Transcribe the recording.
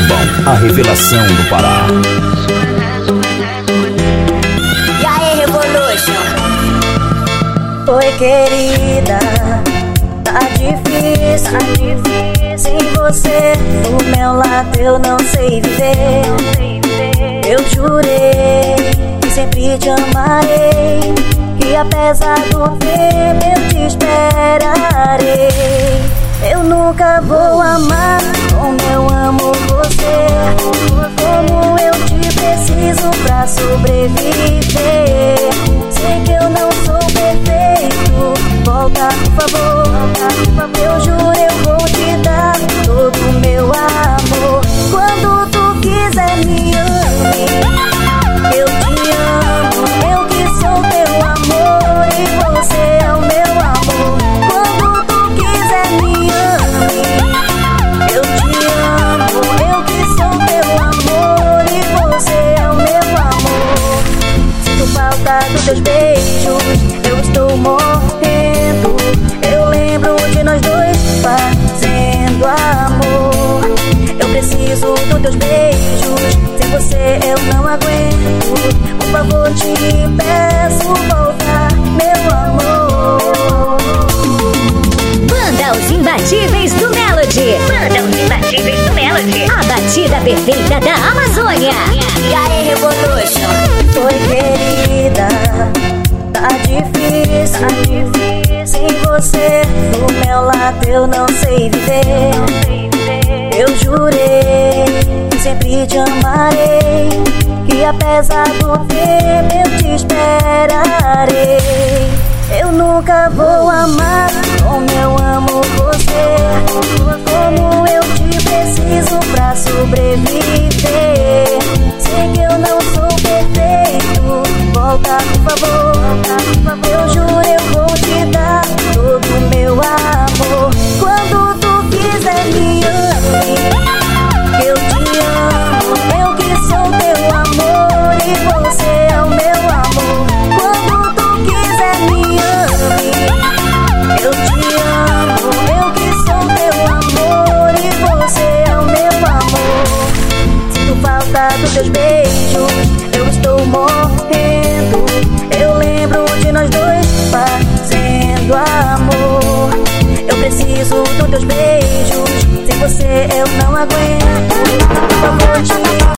Lobão, a revelação do Pará. E aí, Revolution? Oi, querida, tá difícil, tá difícil. Sem você do meu lado eu não sei viver. Eu jurei que sempre te amarei. Que apesar do tempo eu te esperarei. Eu nunca vou amar sobreviver. Sei que eu não sou perfeito. Volta, por favor. Eu juro, eu vou dos teus beijos, eu estou morrendo. Eu lembro de nós dois fazendo amor. Eu preciso dos teus beijos, sem você eu não aguento. Por favor, te peço voltar, meu amor. Banda Os Imbatíveis do Melody. Banda Os Imbatíveis do Melody. A batida perfeita da Amazônia. E aí, Revolution? Querida, tá difícil, tá difícil. Sem você do meu lado eu não sei viver. Eu jurei que sempre te amarei. Que apesar do tempo eu te esperarei. Eu nunca vou amar como eu amo você. gosta dos teus beijos. Eu estou morrendo. Eu lembro de nós dois fazendo amor. Eu preciso dos teus beijos. Sem você eu não aguento.